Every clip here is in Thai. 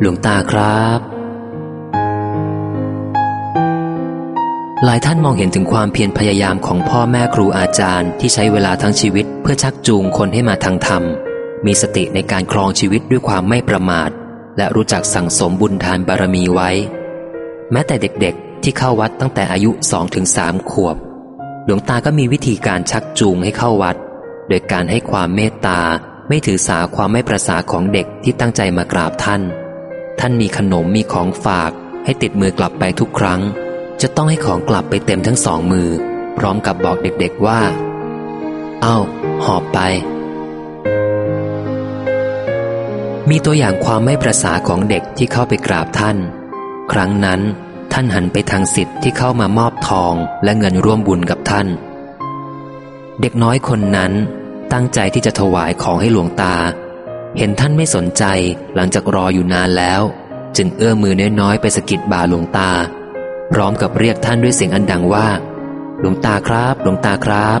หลวงตาครับ หลายท่านมองเห็นถึงความเพียรพยายามของพ่อแม่ครูอาจารย์ที่ใช้เวลาทั้งชีวิต เพื่อชักจูงคนให้มาทางธรรม มีสติในการครองชีวิตด้วยความไม่ประมาท และรู้จักสั่งสมบุญทานบารมีไว้ แม้แต่เด็กๆ ที่เข้าวัดตั้งแต่อายุสองถึงสามขวบ หลวงตาก็มีวิธีการชักจูงให้เข้าวัด โดยการให้ความเมตตาไม่ถือสาความไม่ประสาของเด็กที่ตั้งใจมากราบท่าน ท่านมีขนมมีของฝากให้ติดมือกลับไปทุกครั้ง จะต้องให้ของกลับไปเต็มทั้งสองมือ พร้อมกับบอกเด็กๆว่า เอา้า หอบไป มีตัวอย่างความไม่ประสาของเด็กที่เข้าไปกราบท่าน ครั้งนั้นท่านหันไปทางสิทธิ์ที่เข้ามามอบทองและเงินร่วมบุญกับท่าน เด็กน้อยคนนั้นตั้งใจที่จะถวายของให้หลวงตา เห็นท่านไม่สนใจหลังจากรออยู่นานแล้ว จึงเอื้อมือน้อยๆไปสกิดบ่าหลวงตา พร้อมกับเรียกท่านด้วยเสียงอันดังว่า หลวงตาครับ หลวงตาครับ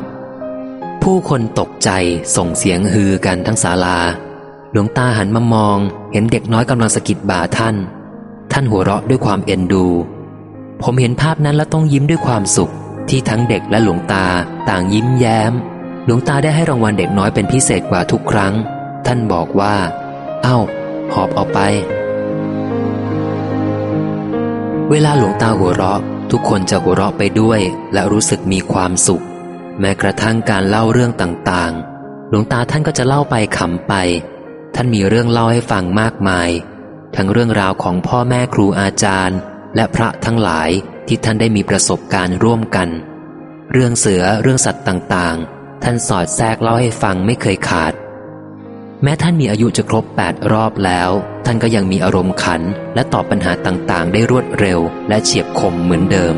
ผู้คนตกใจส่งเสียงฮือกันทั้งศาลา หลวงตาหันมามอง เห็นเด็กน้อยกำลังสกิดบ่าท่าน ท่านหัวเราะด้วยความเอ็นดู ผมเห็นภาพนั้นแล้วต้องยิ้มด้วยความสุข ที่ทั้งเด็กและหลวงตาต่างยิ้มแย้ม หลวงตาได้ให้รางวัลเด็กน้อยเป็นพิเศษกว่าทุกครั้ง ท่านบอกว่า เอา้า หอบออกไป เวลาหลวงตาหัวเราะ ทุกคนจะหัวเราะไปด้วย และรู้สึกมีความสุข แม้กระทั่งการเล่าเรื่องต่างๆ หลวงตาท่านก็จะเล่าไปขำไป ท่านมีเรื่องเล่าให้ฟังมากมาย ทั้งเรื่องราวของพ่อแม่ครูอาจารย์ และพระทั้งหลายที่ท่านได้มีประสบการณ์ร่วมกัน เรื่องเสือเรื่องสัตว์ต่างๆ ท่านสอดแทรกเล่าให้ฟังไม่เคยขาด แม้ท่านมีอายุจะครบแปดรอบแล้ว ท่านก็ยังมีอารมณ์ขัน และตอบปัญหาต่างๆ ได้รวดเร็ว และเฉียบคมเหมือนเดิม